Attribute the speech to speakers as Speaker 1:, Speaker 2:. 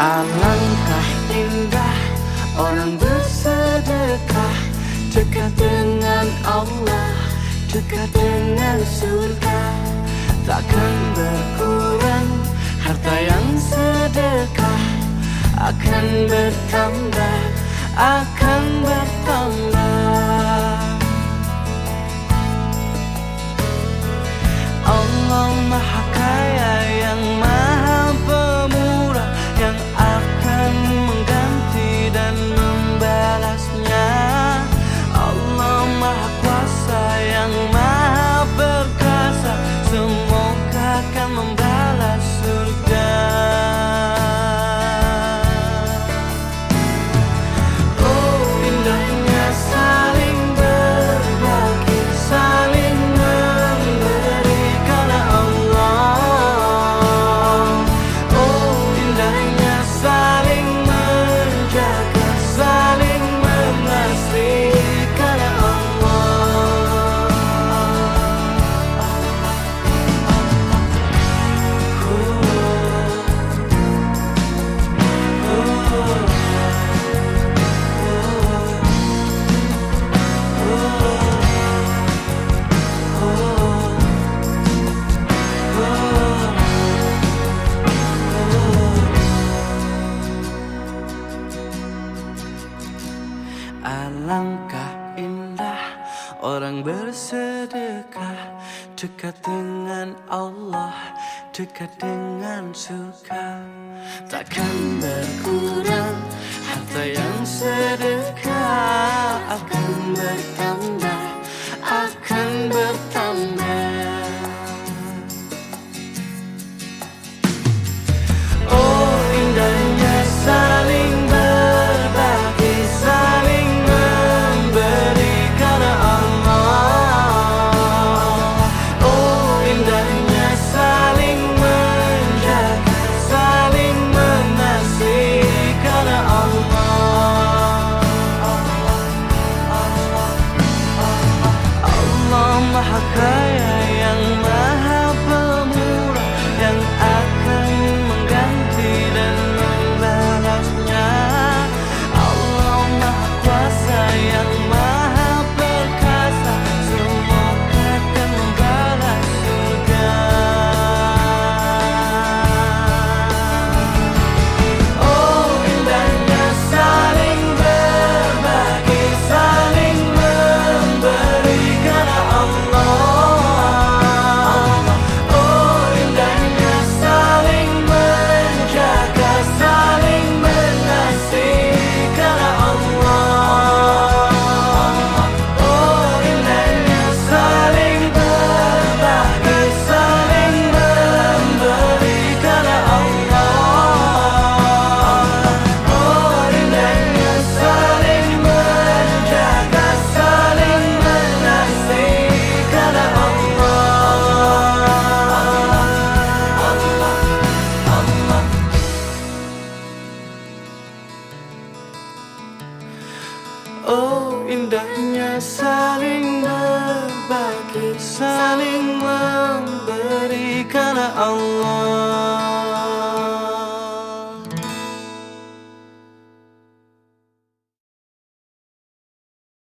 Speaker 1: Alangkah indah orang bersedekah. Dekat dengan Allah, dekat dengan surga. Takkan berkurang harta yang sedekah. Akan bertambah, akan Alangkah indah orang bersedekah Dekat dengan Allah, dekat dengan suka Takkan berkurang harta yang sedekah. حكايه indahnya saling berbagi saling memberi karena Allah.